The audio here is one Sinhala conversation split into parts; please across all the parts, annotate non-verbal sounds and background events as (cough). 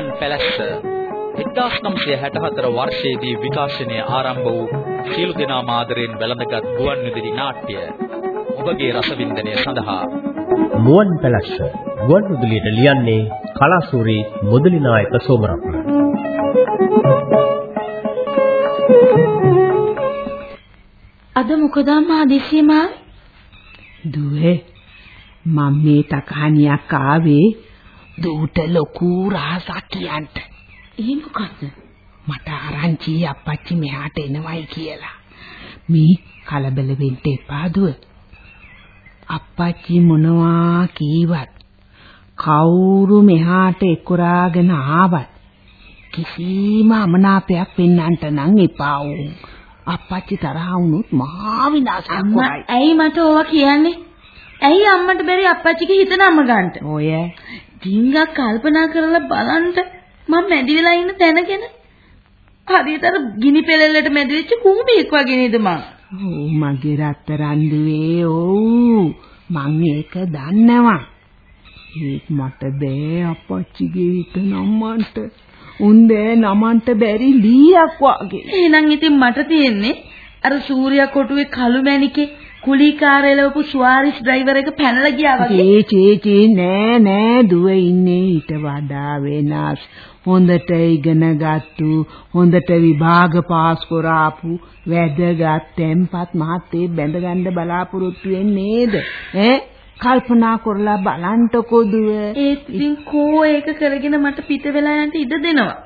මුවන් පැලැස්ස. 1964 වර්ෂයේදී විකාශනය ආරම්භ වූ සියලු දෙනා මාදරෙන් වැළඳගත් ගුවන් විදුලි නාට්‍ය ඔබගේ රසවින්දනය සඳහා. මුවන් පැලැස්ස ගුවන් විදුලියට ලියන්නේ කලාසූරි මුදලි නායක සෝමරත්න. අද මොකද අම්මා දිසිමා දුවේ මම මේ තකහනියක් ආවේ දූට ලොකු රහසක් කියන්න. ඒ මොකද්ද? මට ආරංචි අප්පච්චි මෙහාට එනවයි කියලා. මේ කලබල වෙන්න එපා දුව. අප්පච්චි මොනවා කීවත් කවුරු මෙහාට එක්කරාගෙන ආවත් කිසිම අමනාපයක් පෙන්වන්නට නම් එපා වුන්. අප්පච්චි තරහ වුණොත් මහා විනාශයක් කරයි. ඇයි මට ඕවා කියන්නේ? ඇයි අම්මට බැරි අප්පච්චිගේ හිත නම ගන්නට? ඔය ඩිංගක් කල්පනා කරලා බලන්න මම මැදි වෙලා ඉන්න තැනගෙන හරියට අර ගිනි පෙළෙල්ලට මැදි වෙච්ච කුඹියෙක් වගේ නේද මං? ඔව් මගේ රත්තරන් දුවේ ඔව් මං ඒක දන්නවා. ඒත් මට බෑ අපච්චිගේ හිත නම්මන්ට. උන් බෑ නමන්ට බැරි ලීයක් වගේ. එහෙනම් ඉතින් මට තියෙන්නේ අර සූර්යා කොටුවේ කළු මැණිකේ කුලීකාරයලවපු ස්වාරිස් ඩ්‍රයිවර් එක පැනලා ගියා වගේ. චේ චේ චේ නෑ නෑ දුව ඉන්නේ ඊට වඩා වෙනස්. හොඳට ඉගෙන ගත්තු හොඳට විභාග පාස් කරාපු වැදගත් tempat මහත්තේ බැඳගන්න බලාපොරොත්තු වෙන්නේ නේද? ඈ කල්පනා කරලා බලන්ටකෝ දුව. ඒත් ඉතින් කෝ ඒක කරගෙන මට පිට වෙලා යන්න ඉඩ දෙනවා.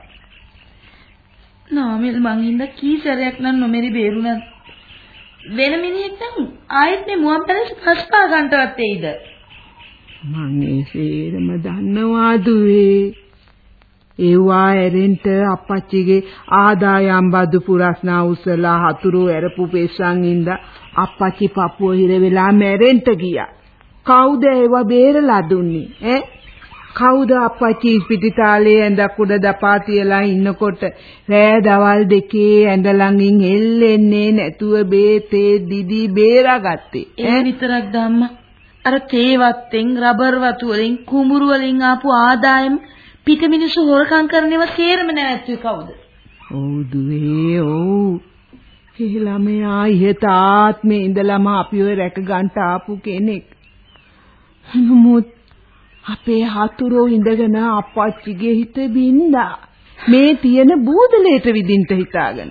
නාමල් මං ඉඳ කී සැරයක් නම් නොමෙරි බේරුණා. වෙන මිනිහෙක් නම් ආයෙත් මේ මුවන් පැලස පස්පා ගන්නටවත් එයිද? මං ඒ සේරම දන්නවා දුවේ. ඒවා ඇරෙන්ට අප්පච්චිගේ ආදායම් බදු පුරස්නා උසලා හතුරු ඇරපු පෙස්සන් ඉඳ අප්පච්චි පපුව හිර වෙලා මැරෙන්න ගියා. කවුද ඒවා බේරලා දුන්නේ ඈ? කවුද අප්පච්චි පිටිතාලේ ඇඳක් උඩ දපා තියලා ඉන්නකොට රෑ දවල් දෙකේ ඇඳ ළඟින් එල්ලෙන්නේ නැතුව බේතේ දිදි බේරාගත්තේ ඒ විතරක් ධම්ම අර තේ වත්තෙන් රබර් වතු වලින් කුඹුරු වලින් ආපු ආදායම පිට මිනිස්සු හොරකම් කරනේව සේරම නැවැත්තුවේ කවුද? ඔව් දුවේ ඔව්. ඒ ළමයා ඉහත ආත්මේ ඉඳලම අපිව රැක ගන්න ආපු කෙනෙක්. නමුත් අපේ හතුරෝ ඉඳගෙන අප්පච්චිගේ හිත බින්දා. මේ තියෙන බූදලේට විදින්ට හිතාගෙන.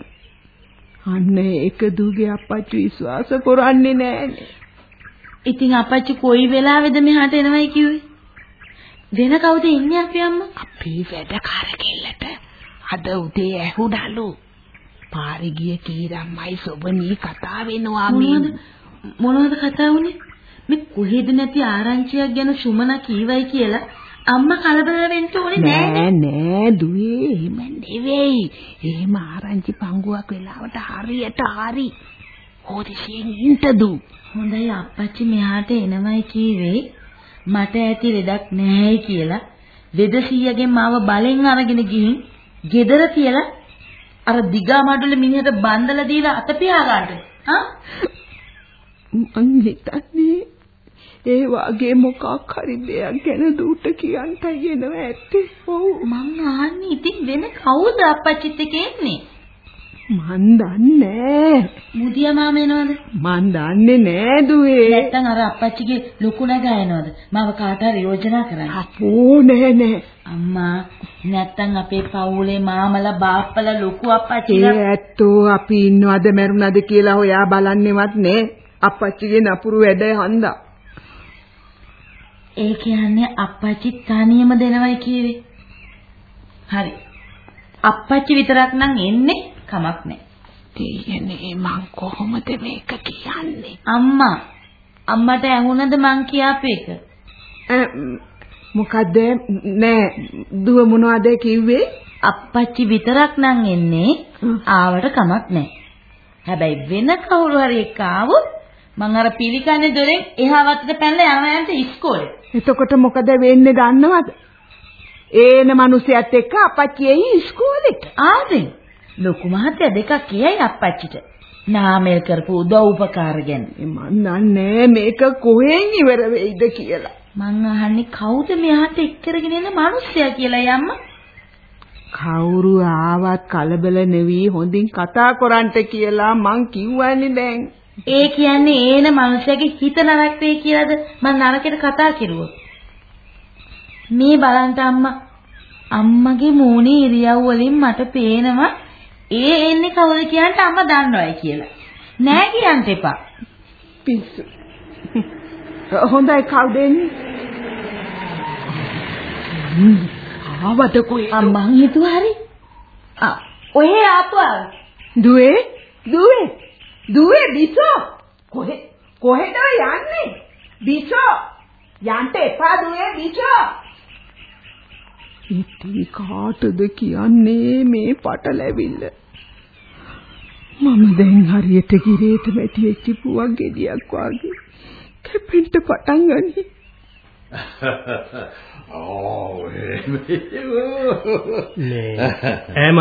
අන්න ඒක දුගේ අප්පච්චි විශ්වාස කරන්නේ නෑනේ. ඉතින් අපච්චි කොයි වෙලාවෙද මෙහාට එනවයි කිව්වේ? වෙන කවුද ඉන්නේ අපි අම්මා? අපේ වැඩකාර කෙල්ලට අද උදේ ඇහුණලු. පාරේ ගිය කීරම්මයි සොබනී කතා වෙනවා මේ. මොනවද කතා වුනේ? මේ කොහෙද නැති ආරංචියක් ගැන සුමනා කීවයි කියලා අම්මා කලබල වෙන්න ඕනේ නෑ නෑ දුවේ එහෙම නෙවෙයි. එහෙම ආරංචි පංගුවක් වෙලාවට හරියට හරි. හොදිසියෙන් ඉන්ටදු. හොඳයි අප්පච්චි මෙහාට එනවයි කීවේ මට ඇති ලෙඩක් නැහැ කියලා වෙදසියගෙන් මාව බලෙන් අරගෙන ගිහින් ගෙදර තියලා අර දිගා මඩුල්ල මිනිහට බන්දලා දීලා අත පියා ගන්නද? හා? මං හිතන්නේ ඒ වගේ මොකක් හරි දෙයක් ගැන දුට කියන්ටයි එනවා ඇත්තේ. ඔව් මං අහන්නේ ඉතින් වෙන කවුද අප්පච්චිත් එක්ක එන්නේ? මන් දන්නේ මුදියා මාම එනවද? මන් දන්නේ නෑ දුවේ. නැත්තම් අර අප්පච්චිගේ ලොකු නගා එනවද? මම කාට හරි යෝජනා කරන්න. අපෝ නෑ නෑ. අම්මා නැත්තම් අපේ පවුලේ මාමලා බාප්පලා ලොකු ඒ අප්පච්චිලා ඇත්තෝ අපි ඉන්නවද මැරුණද කියලා හොයා බලන්නෙවත් නෑ. අපච්චිගේ නපුරු වැඩ හන්දා. ඒ කියන්නේ අප්පච්චි තනියම දෙනවයි කියවේ. හරි. අප්පච්චි විතරක් නම් එන්නේ කමක් නැහැ. තියෙන්නේ මං කොහොමද මේක කියන්නේ? අම්මා අම්මට ඇහුණද මං කියාපු එක? මොකද්ද නෑ දුව මොනවද කිව්වේ? අප්පච්චි විතරක් නම් එන්නේ ආවට කමක් නැහැ. හැබැයි වෙන කවුරු හරි එක්ක ආවොත් මං අර පිළිකන්නේ දොරෙන් එහා වත්තට පැනලා යනවා යන්න ඉස්කෝලේ. එතකොට මොකද වෙන්නේ දන්නවද? ඒන මිනිහයත් එක්ක අපච්චි එයි ඉස්කෝලේට. ආදෙන් ලොකු මහත්තයා දෙකක් කියයි අප්පච්චිට. නාමල් කරපු උදව් උපකාර ගැන. මන් දන්නේ මේක කොහෙන් ඉවර වෙයිද කියලා. මං අහන්නේ කවුද මෙහාට එක්කරගෙන එන මිනිස්සයා කියලා යම්මා. කවුරු ආවත් කලබල nevi හොඳින් කතා කරන්ට කියලා මං කිව්වනේ දැන්. ඒ කියන්නේ ඒන මනුස්සයාගේ හිත නරක වෙයි කියලාද මම නරකයට කතා කෙරුවොත්. මේ බලන්න අම්මා අම්මගේ මූණේ ඉරියව් වලින් මට පේනවා ඒ එන්නේ කවුද කියන්ට අම්මා දන්නවයි කියලා. නෑ කියන්න එපා. පිස්සු. හොඳයි කවුද එන්නේ? ආවද කොයි අම්මා හිතුවා හරි. ආ ඔහේ ආපුවා. දුවේ දුවේ දුවේ බිසෝ? කොහෙ කොහෙද යන්නේ? බිසෝ? යන්න එපා දුවේ බිසෝ. ඉතින් කාටද කියන්නේ මේ පටලැවිල්ල? මම දැන් හරියට ගිරේට වැටි වෙච්ච පුවක් ගෙඩියක් වගේ කැපෙන්න පටන් ගනී. මේ ඈ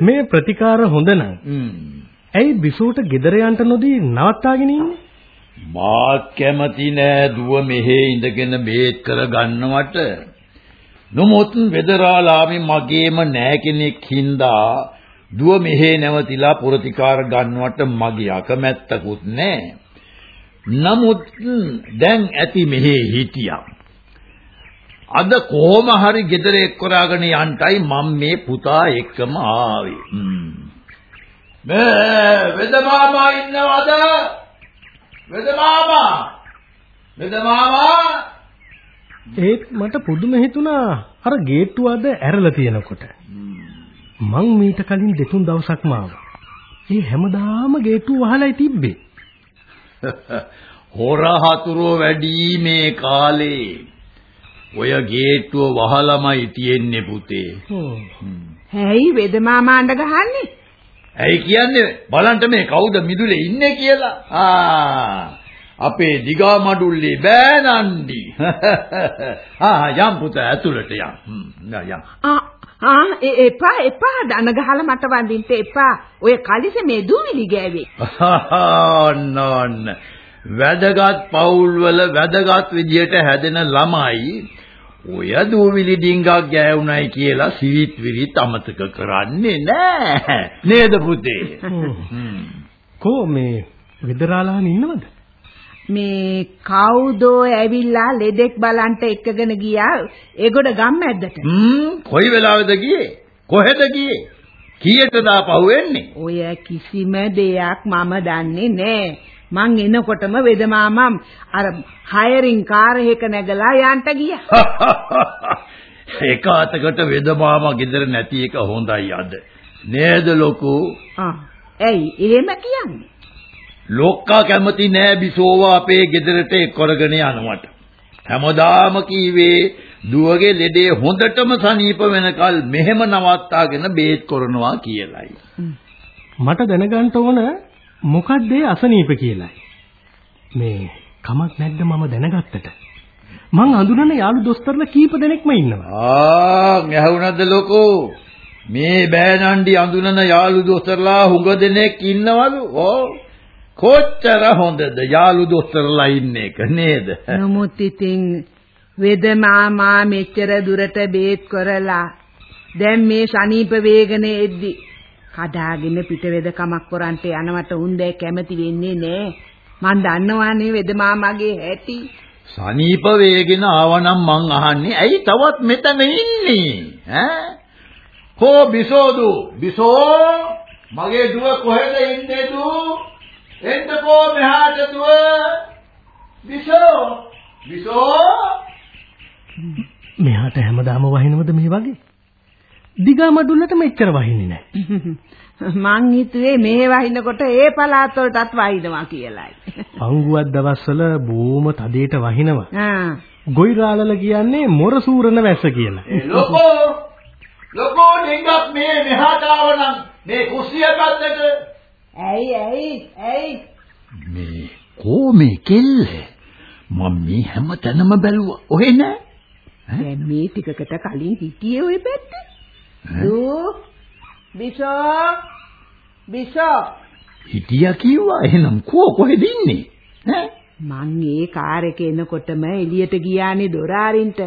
(laughs) මේ ප්‍රතිකාර හොඳ නම් ඇයි බිසෝට ගෙදර යන්න නොදී නවත්තාගෙන ඉන්නේ? මාත් කැමති නෑ දුව මෙහෙ ඉඳගෙන බේත් කර ගන්නවට. නමුත් වෙදරාලාමි මගේම නෑ කෙනෙක් හින්දා දුව මෙහෙ නැවතිලා ප්‍රතිකාර ගන්නවට මගේ අකමැත්තකුත් නෑ. නමුත් දැන් ඇති මෙහෙ හිටියා. අද කොහොම හරි ගෙදර එක්කරාගෙන යන්ටයි මම මේ පුතා එක්කම ආවේ. මේ වෙද මාමා ඉන්නවද? වෙද මාමා. වෙද මාමා. ඒත් මට පුදුම හිතුණා අර ගේට්ටුව අද ඇරලා තියෙනකොට. මං මීට කලින් දෙතුන් දවසක්ම ආවා. ඒ හැමදාම ගේට්ටුව වහලායි තිබ්බේ. (laughs) හොරහතුරෝ වැඩි මේ කාලේ. ඔය ගේට්ටුව වහලමයි තියෙන්නේ පුතේ. ඇයි වෙද මාමා අඬ ගහන්නේ? ඇයි කියන්නේ බලන්න මේ කවුද මිදුලේ ඉන්නේ කියලා. ආ අපේ දිගා මඩුල්ලේ බෑනන්ඩි. (laughs) ආ යම් පුතා ඇතුළට යම්. යම්. ආ ආ එපා එපා දන ගහලා මට වඳින්න එපා. ඔය කලිස මේ දූවිලි ගෑවේ. (laughs) ඔන්න ඔන්න. වැදගත් පවුල් වල වැදගත් විදියට හැදෙන ළමයි ඔය දූවිලි ඩිංගක් ගෑවුණයි කියලා සිවිත් විරිත් අමතක කරන්නේ නෑ නේද පුතේ කෝ මේ විදරාලාම ඉන්නවද? මේ කවුදෝ ඇවිල්ලා ලෙඩෙක් බලන්ට එක්කගෙන ගියා. ඒගොඩ ගම්මැද්දට හ්ම්. කොයි වෙලාවෙද ගියේ? කොහෙද ගියේ? කීයටද ආපහු එන්නේ? ඔය කිසිම දෙයක් මම දන්නේ නෑ මං එනකොටම වෙදමාමම් අර හයරින් කාර් එක නැගලා යන්ට ගියා. (laughs) එක අතකට වෙදමාමා ගෙදර නැති එක හොඳයි අද. නේද ලොකෝ? ආ ඇයි එහෙම කියන්නේ? ලොක්කා කැමති නෑ බිසෝව අපේ ගෙදරට එක්කරගෙන යනවට. හැමදාම කීවේ දුවගේ ලෙඩේ හොඳටම සනීප වෙනකල් මෙහෙම නවත්තාගෙන බේත් කරනවා කියලයි. මට දැනගන්න ඕන මොකද්ද ඒ අසනීප කියලායි. මේ කමක් නැද්ද මම දැනගත්තට. මං අඳුරන යාළු දොස්තරලා කීප දෙනෙක්ම ඉන්නවා. ආ ඇහුණද ලොකෝ? මේ බෑනන්ඩි අඳුනන යාළු දොස්තරලා හුඟ දෙනෙක් ඉන්නවලු. ඕ කොච්චර හොඳද යාළු දොස්තරලා ඉන්න එක නේද? නමුත් ඉතින් වෙද මාමා මෙච්චර දුරට බේත් කරලා දැන් මේ සනීප වේගනේ එද්දි කඩාගෙන පිටවෙද කමක් කරන්ට යනවට උන්දේ කැමති වෙන්නේ නෑ. මං දන්නවානේ වෙද මාමාගේ හැටි. සනීප වේගෙන ආවනම් මං අහන්නේ ඇයි තවත් මෙතන ඉන්නේ? ඈ? කෝ බිසෝදු බිසෝ මගේ දුව කොහෙද ඉන්නේ දු? එන්නකෝ මෙහාට දුව. බිසෝ බිසෝ මෙහාට හැමදාම වහිනවද මේ වගේ? දිගා මඩුල්ලට මෙච්චර වහින්නේ නැහැ. (laughs) මං හිතුවේ මේ වහිනකොට ඒ පළාත් වලටත් වහිනවා කියලායි. (laughs) පංගුවක් දවස්වල බොහොම තදේට වහිනවා. ආ. ගොයිරාලල කියන්නේ මොර සූරන වැස්ස කියලා. ලොකෝ ලොකෝ ඩිංගක් මේ මෙහාට ආවනම් මේ කුස්සිය පැත්තට ඇයි ඇයි ඇයි මේ කෝ මේ කෙල්ල මම මේ හැම තැනම බැලුවා ඔහෙ නෑ දැන් මේ ටිකකට කලින් හිටියේ ওই පැත්තේ දූ බිසෝ බිසෝ හිටියා කිව්වා එහෙනම් කෝ කොහෙද ඉන්නේ ඈ මං ඒ කාර් එකේ එනකොටම එළියට ගියානේ දොර අරින්ට.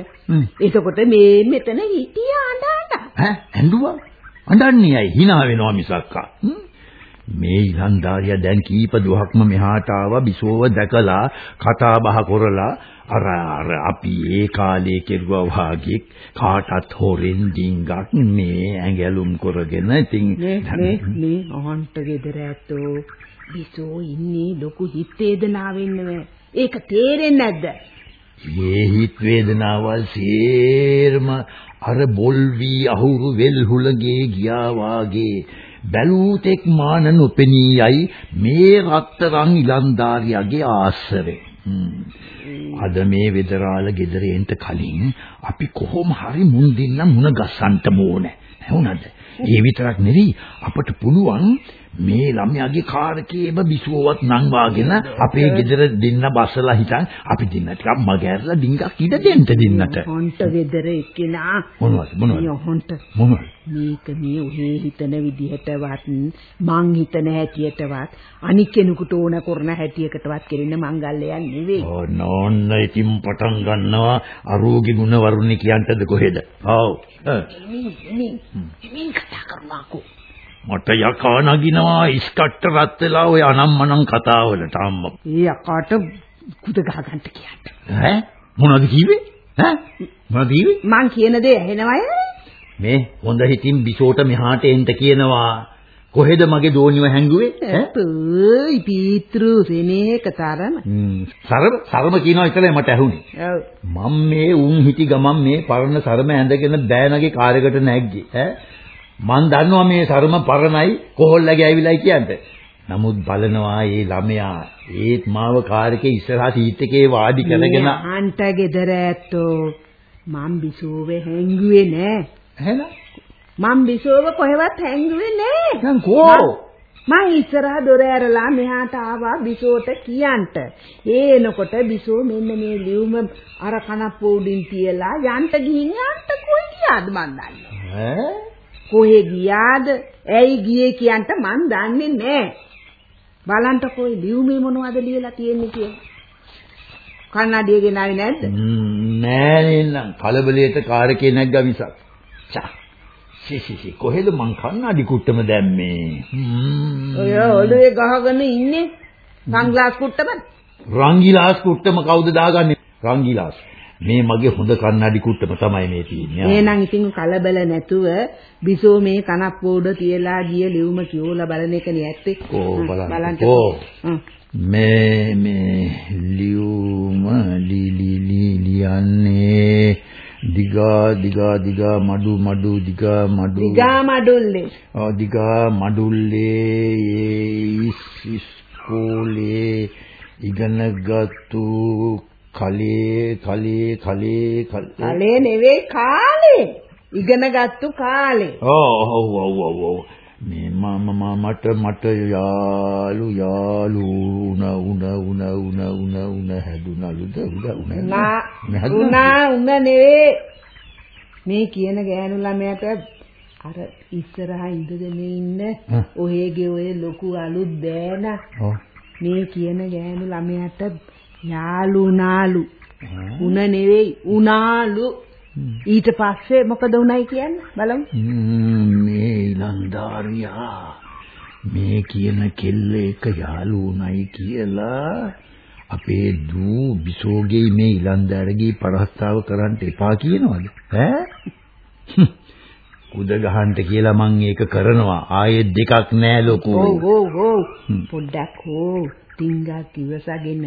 එතකොට මේ මෙතන හිටියා අඬ අඬ. ඈ ඇඬුවා? අඬන්නේ ඇයි? hina වෙනවා මිසක්කා. මේ ඉලන්දාරියා දැන් කීප දුහක්ම මෙහාට ආවා බිසෝව දැකලා කතා බහ කරලා අර අර අපි ඒ කාලේ කෙරුවා වාගේ කාටත් හොරෙන් ඩිංගක් මේ ඇඟලුම් කරගෙන ඉතින් නේ නේ අහන්ට ගෙදර ඇත්තෝ බිසෝ ඉන්නේ ලොකු හිත වේදනාවෙන් නෙවෙයි ඒක තේරෙන්නේ නැද්ද? මේ හිත වේදනාවල් සේරම අර බොල් වී අහුරු වෙල් හුලගේ ගියා වාගේ බැලූතෙක් මාන නොපෙනීයයි මේ රත්තරන් ඉලන්දාරියාගේ ආශ්‍රේ අද මේ වෙදරාල ගෙදර එන්න කලින් අපි කොහොම හරි මුන් දෙන්න මුණ ගස්සන්න ඕනේ. නැහුණද? ඒ විතරක් නෙවෙයි අපට පුළුවන් මේ ළමයාගේ කාර්කේම බිසුවවත් නම් වාගෙන අපේ ගෙදර දෙන්න බස්සලා හිටන් අපි දෙන්න ටිකක් මගහැරලා ඩිංගක් ඉඩ දෙන්න දෙන්නට. හොන්ට ගෙදර එක්කෙනා මොනවද මොනවද? හොන්ට මොනවද? මේක මේ ඔහේ හිතන විදිහටවත් මං හිතන හැටියටවත් අනික් කෙනෙකුට ඕන කරන හැටියකටවත් කෙරෙන මංගල්‍යයක් නෙවෙයි. ඕන ඕන්න ඉතින් පටන් ගන්නවා අරෝගේ ගුණ වරුණි කියන්ටද කොහෙද? ඔව්. මින් කතා කරනවාකෝ. මට යකා නගිනවා ඉස්කට්ට රත් වෙලා ඔය අනම්මනම් කතාවලට අම්මා. ඒ අකාට කුද ගහ ගන්න කියන්න. ඈ මොනවද කිව්වේ? ඈ මොනවද කිව්වේ? මං කියන දේ ඇහෙනවද? මේ හොඳ හිතින් බිසෝට මෙහාට එන්න කියනවා. කොහෙද මගේ දෝනිව හැංගුවේ? ඈ? අපෝයි පීත්‍රු සෙනේක තරම. සරම සරම කියනවා විතරයි මට ඇහුනේ. ඔව්. මම මේ උන් හිටි ගමන් මේ පරණ සරම ඇඳගෙන බෑනගේ කාර්යකට නැග්ගේ ඈ මන් දන්නවා මේ සරම පරණයි කොහොල්ලගේ ඇවිලයි කියන්නේ නමුත් බලනවා මේ ළමයා ඒත් මාව කාර්යකේ ඉස්සරහා සීට් එකේ වාඩි කරගෙන අන්ට ගෙදර ඇත්තෝ මං බිසෝවේ හැංගුවේ නෑ. එහෙනම් මං බිසෝව කොහෙවත් හැංගුවේ නෑ. දැන් කෝ මං ඉස්සරහා දොර ඇරලා මෙහාට ආවා බිසෝට කියන්ට. ඒ එනකොට බිසෝ මෙන්න මේ ලියුම අර කනප්ප උඩින් තියලා යන්ට ගිහින් යන්ට කොයි ගියාද මන් දන්නේ. ඈ කොහෙ ගියාද? ඇයි ගියේ කියන්ට මන් දන්නේ නෑ. බලන්ට කොයි ලියුමේ මොනවද ලියලා තියෙන්නේ කියලා. කන්නඩිය ගෙනාවේ නැද්ද? නෑ නේනම් කලබලයට කාර්යකේ නැග්ගා මිසක් චා සිසිසි කොහෙද මං කන්නඩි කුට්ටම දැම්මේ. ඔය ඔළුවේ ගහගෙන ඉන්නේ සංග්ලාස් කුට්ටම. රංගිලාස් කුට්ටම කවුද දාගන්නේ? රංගිලාස්. මේ මගේ හොඳ කන්නඩි කුට්ටම තමයි මේ තියෙන්නේ. එහෙනම් ඉතින් කලබල නැතුව බිසෝ මේ කනප්පෝඩ තියලා ගිය ලියුම කියෝලා බලන එක නේ ඇත්තේ. ඕ බලන්න. ඕ. මේ මේ ලියුම ලි ලි ලි ලියන්නේ දිගා දිගා දිගා මඩු මඩු දිගා මඩු දිගා මඩුල්ලේ. ආ දිගා මඩුල්ලේ ඉස් ඉස්කෝලේ ඉගෙනගත්තු කලේ කලේ කලේ කලේ නෙවෙයි කාලේ. ඉගෙනගත්තු කාලේ. ඔව් ඔව් ඔව් ඔව් මේ මම මට මට යාලු යාලු උන උන උන උන උන උන හැදුනලුද උඩ උන නා උනා උන නෙවෙයි. මේ කියන ගෑනු ළමයට අර ඉස්සරහා ඉඳගෙන ඉන්න. ඔයගේ ඔය ලොකු අලුත් බෑන. මේ කියන ගෑනු ළමයට යාලු නාලු උන නෙවෙයි උනාලු ඊට පස්සේ මොකද උණයි කියන්නේ? බලමු. මේ ඉලන්දාරියා. මේ කියන කෙල්ල එක යාළුවුණයි කියලා අපේ දූ බිසෝගේ මේ ඉලන්දාරගේ පරස්තාව කරන්න එපා කියනවද? ඈ. (laughs) කුද ගහන්න කියලා මං ඒක කරනවා. ආයෙත් දෙකක් නෑ ලොකු. ඔව් ඔව් ඔව් පොඩ්ඩක් ඕ ටින්ගක් ඉවසගෙන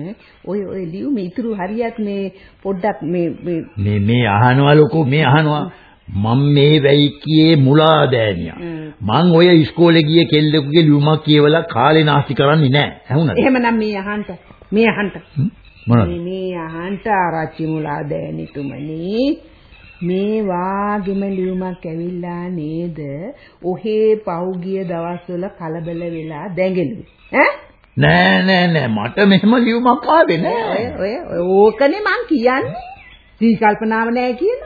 ඔය ඔය ලියුම ඉතුරු හරියක් මේ පොඩ්ඩක් මේ මේ මේ මේ අහනවා ලොකෝ මේ අහනවා. මම මේ වැයිකියේ මුලා දෑනියා. මං ඔය ඉස්කෝලේ ගිය කෙල්ලෙකුගේ ලියුමක් කියවලා කාලේ නාස්ති කරන්නේ නෑ. ඇහුණද? එහෙමනම් මේ අහන්ට මේ අහන්ට හ්ම්? මොනවද මේ අහන්ට ආරච්චි මුලා දෑනිතුමනි මේ වාගෙම ලියුමක් ඇවිල්ලා නේද ඔහේ පහුගිය දවස්වල කලබල වෙලා දැඟලුවේ ඈ නෑ නෑ නෑ මට මෙහෙම ලියුමක් ආවේ නෑ ඔය ඔය ඕකනේ මං කියන්නේ. සී කල්පනාව නැහැ කියන.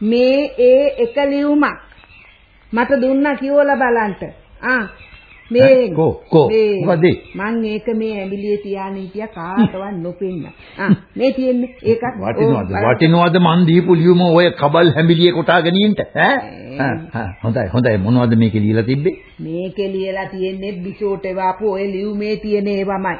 මේ ඒ එක ලියුමක් මට දුන්නා කියවලා බලන්න. ආ මේ කෝ කෝ. මේ මොකද? මං ඒක මේ ඇඹිලියේ තියාගෙන හිටියා කාටවත් නොපෙන්න. ආ මේ තියෙන්නේ ඒකත් වටිනවද? වටිනවද මන් දීපු ලියුම ඔය කබල් හැඹිලියේ කොටාගෙන ඉන්න ඈ? හොඳයි හොඳයි. මොනවද මේකේ ලියලා තිබ්බේ? මේකේ ලියලා තියෙන්නේ බිසෝට වාපු ඔය ලියුමේ තියෙන ඒවමයි.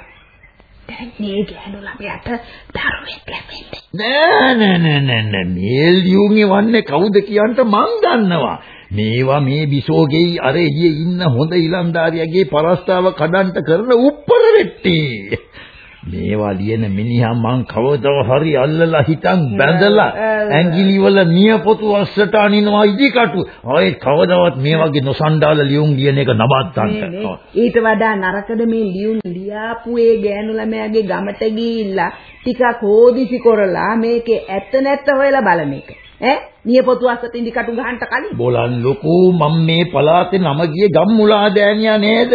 දැන් මේ ගෑනු ළමයාට දරුවෙක් ලැබෙන්නේ. නෑ නෑ නෑ නෑ. මේ ලියුම් එවන්නේ කවුද කියන්ට මං දන්නවා මේවා මේ බිසෝගේ අර එළියේ ඉන්න හොඳ ඉලන්දාරියාගේ පරස්තාව කඩන්ට කරන උප්පර වෙට්ටි මේවා ලියන මිනිහා මං කවදා හරි අල්ලලා හිටන් බැඳලා ඇඟිලි වල නියපොතු අස්සට අනිනවා ඉදිකටු ආයෙත් කවදාවත් මේ වගේ නොසන්ඩාල ලියුම් ලියන එක නවත්තන්න. ඊට වඩා නරකද මේ ලියුම් ලියාපු ඒ ගෑනු ළමයාගේ ගමට ගිහිල්ලා ටිකක් හොදිසි කරලා මේකේ ඇත්ත නැත්ත හොයලා බලන එක. ඈ නියපොතු අස්සට ඉදි කටු ගහන්න කලින් බෝලන් ලොකු මම මේ පලාතේ නම ගියේ ගම්මුලා දෑනියා නේද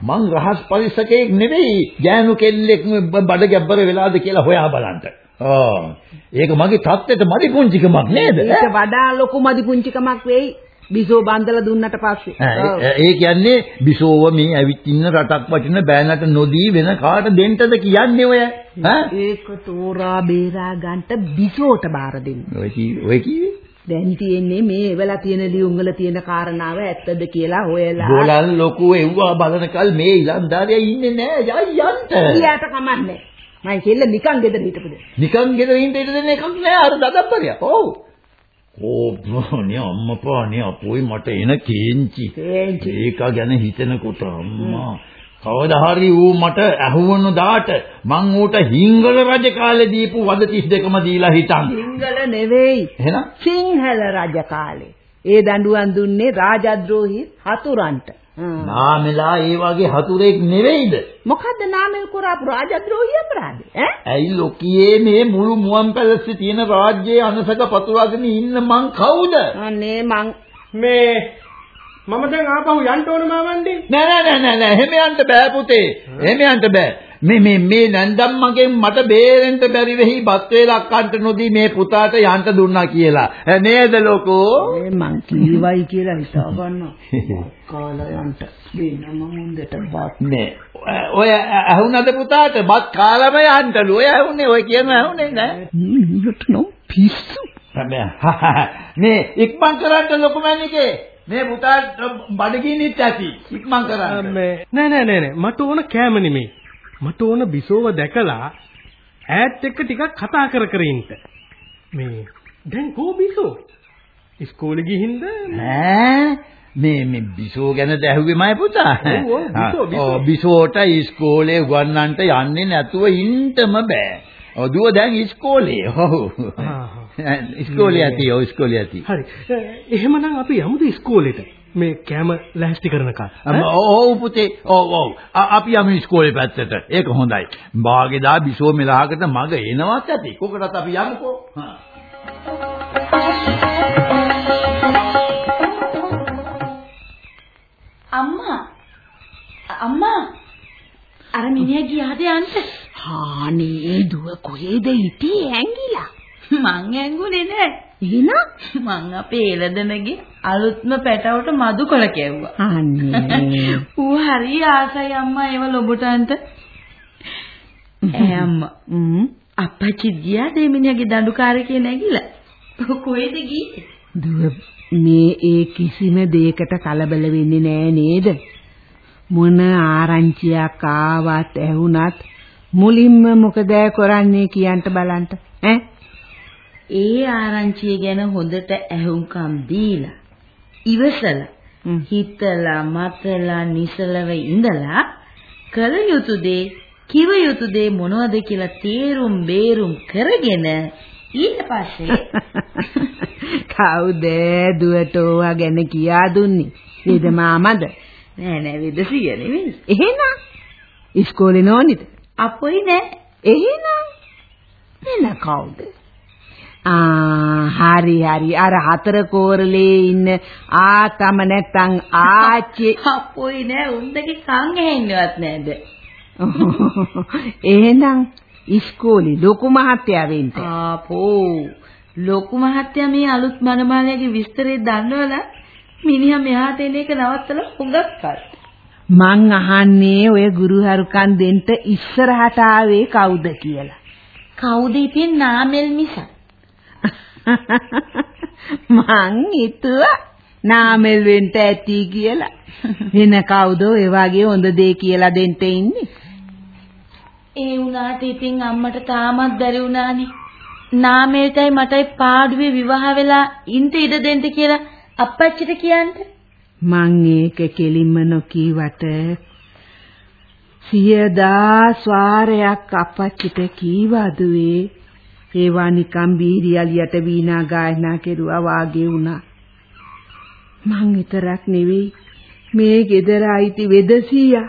මං රහස් පරිසකෙක් නෙවෙයි ගෑනු කෙල්ලෙක් බඩ ගැබ්බර වෙලාද කියලා හොයා බලන්න. ආ ඒක මගේ தත්ත්වෙට මදි පුංචිකමක් නේද? ඊට වඩා ලොකු මදි පුංචිකමක් වෙයි. බිසෝ බන්දලා දුන්නට පස්සේ. ඒ- කියන්නේ බිසෝව මේ ඇවිත් ඉන්න රටක් වටින බෑනට නොදී වෙන කාට දෙන්නද කියන්නේ ඔය? ඈ? ඒක තෝරා බේරා ගන්න බිසෝට බාර දෙන්න. ඔය ඔය කීවේ? දැන් තියෙන්නේ මේ එවලා තියෙන ලියුම් වල තියෙන කාරණාව ඇත්තද කියලා හොයලා. බෝලන් ලොකු එව්වා බලනකල් මේ ඉලන්දාරියා ඉන්නේ නෑ යයි යන්න. ඊයට කමන්නේ. මං කෙල්ල නිකන් ගෙදර හිටපුද. නිකන් ගෙදර ඉන්න ඉඩ දෙන එකක් නෑ අර දඩබ්බරිය. ඔව්. ඕබ්‍රෝනේ අම්මපානේ අපෝයි මට එන කේන්චි. ඒක ගැන හිතනකොට අම්මා කවදා හරි ඌ මට ඇහුවනු දාට මං ඌට හිංගල රජ කාලේ දීපු වද 32ම දීලා හිටන්. සිංහල නෙවෙයි. එහෙනම් සිංහල රජ කාලේ. ඒ දඬුවම් දුන්නේ රාජද්‍රෝහි හතුරන්ට. නාමෙලා ඒ වගේ හතුරෙක් නෙවෙයිද? මොකද්ද නාමල් කරාපු රාජද්‍රෝහි අපරාධය? ඈ? ඇයි ලොකියේ මේ මුළු මුවන් පැලස්සේ තියෙන රාජ්‍යයේ අනසක පතුරාගෙන ඉන්න මං කවුද? අනේ මං මේ මම දැන් ආපහු යන්න ඕන මාමන්ඩි. නෑ නෑ නෑ නෑ එහෙම යන්න බෑ පුතේ. එහෙම යන්න බෑ. මේ මේ මේ නැන්දම් මගෙන් මට බේරෙන්න බැරි වෙහි බත් වේලක් කන්ට නොදී මේ පුතාට යන්න දුන්නා කියලා. නේද ලොකෝ? ඒ මං කීවයි කියලා හිතා ගන්නවා. කාලයන්ට වෙනම මුන්දට බත් නේ. ඔය ඇහුණද පුතාට බත් කාලම යන්නලු. ඔය ඇහුනේ ඔය කියන ඇහුනේ නෑ. නිකට නම් පිස්සු. මේ (laughs) ඉක්මන් කරන්න ලොකු මැනිකේ. මේ පුතාට බඩගිනිත් ඇති. ඉක්මන් කරන්න. නෑ නෑ නෑ නෑ මට ඕන කෑම නෙමෙයි. මට ඕන බිසෝව දැකලා ඈත් එක්ක ටිකක් කතා කර කර ඉන්න. මේ දැන් කෝ බිසෝ? ඉස්කෝලේ ගිහින්ද? ඈ මේ මේ බිසෝ ගැනද ඇහුවේ මයි පුතා? ඔව්, ඔව්, බිසෝ, බිසෝ. ඔව් බිසෝට ඉස්කෝලේ උගන්වන්නට යන්නේ නැතුව ඉන්නම බෑ. ඔදුව දැන් ඉස්කෝලේ. ඔව්. (laughs) ඉස්කෝලේ ඇති, ඔව් ඉස්කෝලේ ඇති. හරි. එහෙමනම් අපි යමුද ඉස්කෝලේට? මේ කෑම ලෑස්ති කරනකම්. ඔව් පුතේ. ඔව් ඔව්. අපි යමු ඉස්කෝලේ පැත්තට. ඒක හොඳයි. බාගේදා බිසෝ මෙලහකට මග එනවත් ඇති. කොකටත් අපි යමුකෝ. හා. අම්මා. අම්මා. අර මිනිහා ගියාද යන්න? හානේ දුව කොහෙද හිටියේ? ඇංගිලා? මං ඇඟුනේ නෑ එහෙනම් මං අපේ එළදෙනගේ අලුත්ම පැටවට මදුකොළ කැව්වා. අනේ. (laughs) ඌ හරි ආසයි අම්මා ඒව ලොබටන්ට. ඈ අම්මා? ම්ම් අප්පච්චි ගියාද මේ මිනිහාගේ දඬුකාරකේ නැගිලා කොහෙද ගියේ? දුව මේ ඒ කිසිම දෙයකට කලබල වෙන්නේ නෑ නේද? මොන ආරංචියක් ආවත් ඇහුණත් මුලින්ම මොකද කරන්නේ කියන්ට බලන්න. ඈ ඒ ආරංචිය ගැන හොඳට ඇහුම්කම් දීලා ඉවසලා. හිතලා මතලා නිසලව ඉඳලා කල යුතු දේ කිව යුතු දේ මොනවද කියලා තීරුම් බේරුම් කරගෙන ඊට පස්සේ (laughs) කවුද දුවට ඕවා ගැන කියා දුන්නේ? වේද මාමද? නෑ නෑ වෙදසිය නෙවෙයි එහෙනම් ඉස්කෝලේ නෝනිද? අපොයි නෑ එහෙනම් වෙන කවුද? හරි හරි අර හතර කෝරලේ ඉන්න ආතම නැත්තම් ආච්චි (laughs) අපොයි නෑ උන්දගේ කන් ඇහෙන්නවත් නෑද (laughs) එහෙනම් ඉස්කෝලේ ලොකු මහත්තයා වෙන්න. ආපෝ ලොකු මහත්තයා මේ අලුත් මනමාලයාගේ විස්තරේ දන්නවනම් මිනිහා මෙහාට එන එක නවත්තලා හුඟක් කල් මං අහන්නේ ඔය ගුරුහරුකන් දෙන්න ඉස්සරහට ආවේ කවුද කියලා. කවුද ඉතින් නාමල් මිස? (laughs) මං හිතුවා නාමල් වෙන්න ඇති කියලා. වෙන කවුද ඒ වගේ හොඳ දේ කියලා දෙන්න ඉන්නේ? ඒ වුණාට ඉතින් අම්මට තාමත් බැරි වුණානේ. නාමේටයි මටයි පාඩුවේ විවාහ වෙලා ඉන්න ඉඩ දෙන්න කියලා අප්පච්චිට කියන්න. මං ඒක කෙලින්ම නොකීවට සියදා ස්වාරයක් අපච්චිට කීවදුවේ ඒවා නිකම් බීරියලියට වීණා ගායනා කෙරුවා වාගේ වුණා මං විතරක් නෙවෙයි මේ ගෙදර අයිති වෙදසියා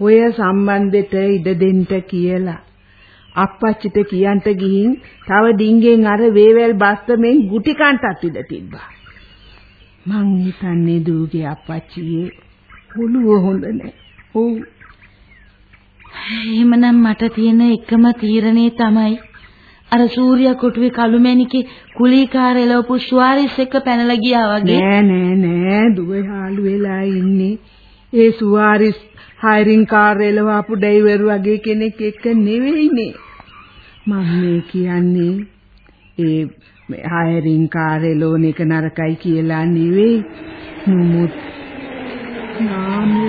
ඔය සම්බන්ධෙට ඉඩ දෙන්න කියලා අප්පච්චිට කියන්ට ගිහින් තව ඩිංගෙන් අර වේවැල් බස්තමෙන් ගුටි කන්ටත් ඉඩ තිබ්බා මං හිතන්නේ දූගේ අප්පච්චියේ පොළුව හොඳ නැහැ. ඔව්. එහෙමනම් මට තියෙන එකම තීරණේ තමයි අර සූර්යා කොටුවේ කළුමැණිකේ කුලීකාර එළවපු ස්වාරිස් එක්ක පැනලා ගියා වගේ. නෑ නෑ නෑ දුව හාලු වෙලා ඉන්නේ. ඒ ස්වාරිස් හයිරින් කාර් එළවපු ඩ්‍රයිවර් වගේ කෙනෙක් එක්ක නෙවෙයිනේ. මම මේ කියන්නේ ඒ හයරින් කාර්ය ලෝන් එක නරකයි කියලා නෙවෙයි. නමුත් නාමය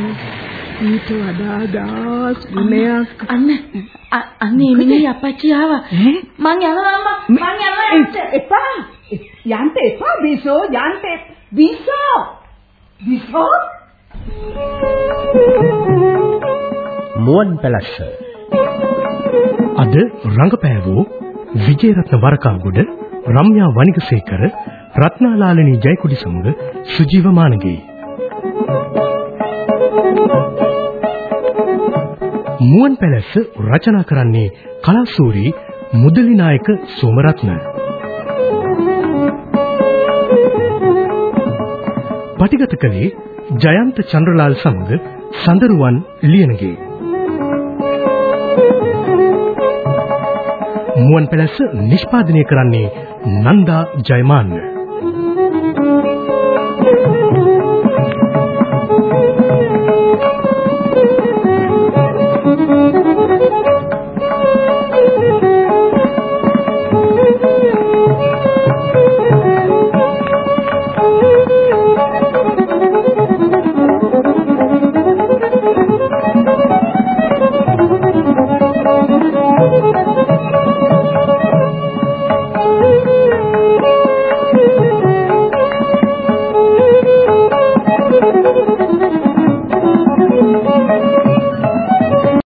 ඊට වඩා දාස් ගුණයක් අන්න අන්න එමිනේ අපච්චි ආවා. මං යනවා අම්මා. මං යනවා එපා. යන්ට එපා බිසෝ යන්ට බිසෝ. බිසෝ. මුවන් පැලස්ස අද රංගපෑවෝ විජේරත්න වරකාගොඩ රම්‍යා වනිකසේකර රත්නාලාලනී ජයකුඩි සමග සුජීව මානගේ මුවන් පැලැස්ස රචනා කරන්නේ කලාසූරි මුදලි නායක සෝමරත්න. පටිගත කළේ ජයන්ත චන්ද්‍රලාල් සමග සඳරුවන් ලියනගේ. මුවන් පැලැස්ස නිෂ්පාදනය කරන්නේ නන්දා ජයමාන්න.